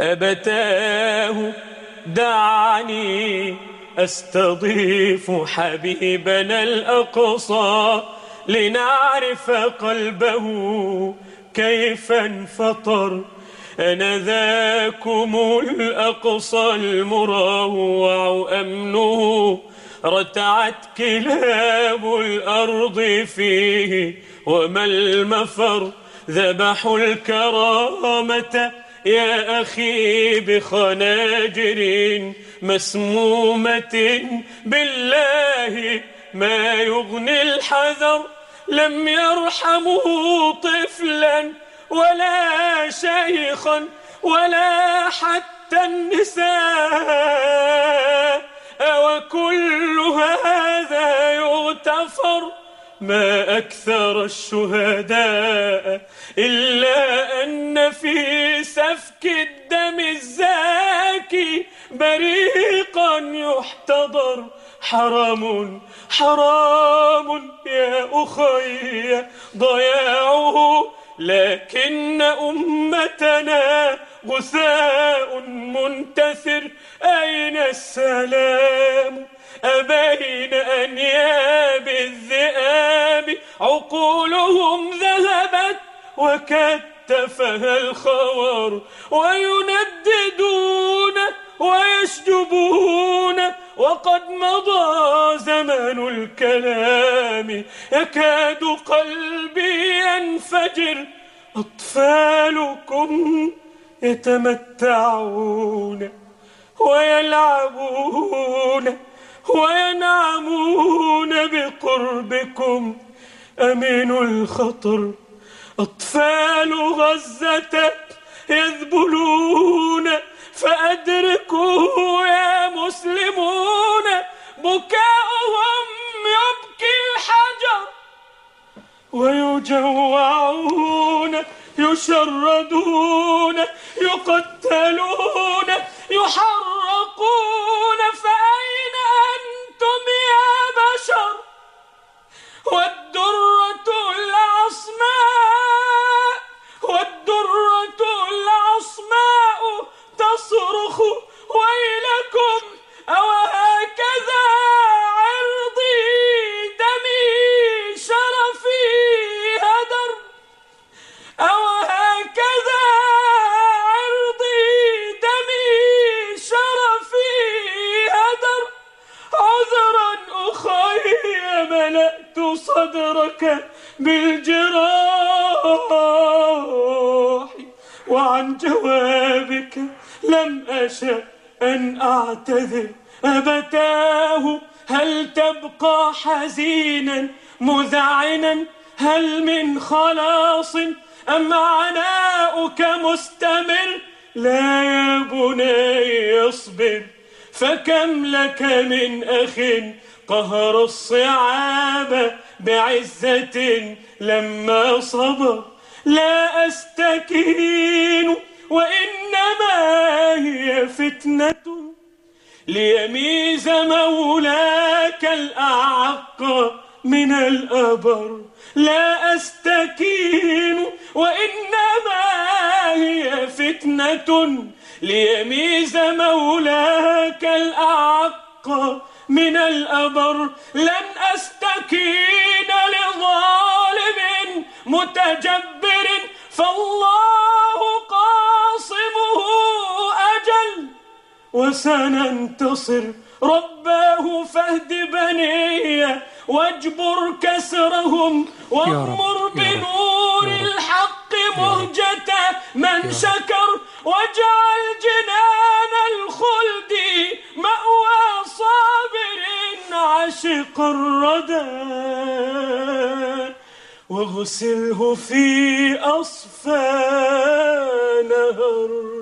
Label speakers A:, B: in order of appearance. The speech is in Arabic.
A: أبتاه دعني أستضيف حبيبنا الأقصى لنعرف قلبه كيف انفطر. أنا ذاكم الأقصى المروع أمنه. رتعت كلاب الأرض فيه وما المفر. ذبحوا الكرامة يا أخي بخناجر مسمومة بالله ما يغني الحذر لم يرحموا طفلا ولا شيخا ولا حتى النساء وكل هذا يغتفر ما أكثر الشهداء إلا أن في سفك الدم الزاكي بريقا يحتضر. حرام حرام يا أخي ضياعه لكن أمتنا غثاء منتثر. أين السلام؟ أبين أنياب الذئاب عقولهم ذهبت وكتفها الخور. وينددون ويشجبون. وقد مضى زمن الكلام. يكاد قلبي ينفجر. أطفالكم يتمتعون ويلعبون وينعمون بقربكم. أمين الخطر. أطفال غزة يذبلون. فأدركوا يا مسلمون. بكاؤهم يبكي الحجر. ويجوعون يشردون. يقتلون يحرقون ملأت صدرك بالجراح وعن جوابك لم أشأ أن أعتذر. أبتاه هل تبقى حزينا مذعنا؟ هل من خلاص أم عناؤك مستمر؟ لا يا بني اصبر. فكم لك من أخ قهر الصعاب بعزة لما صبر؟ لا أستكين وإنما هي فتنة ليميز مولاك الأعق من الأبر. لا أستكين وإنما هي فتنة ليميز مولاك الأعق من الأبر لن أستكين لظالم متجبر فالله قاصمه أجل. وسننتصر رباه فاهد بني واجبر كسرهم وأمر بنور الحق مهجة من شكر واجعل واغسله في أصفى نهر.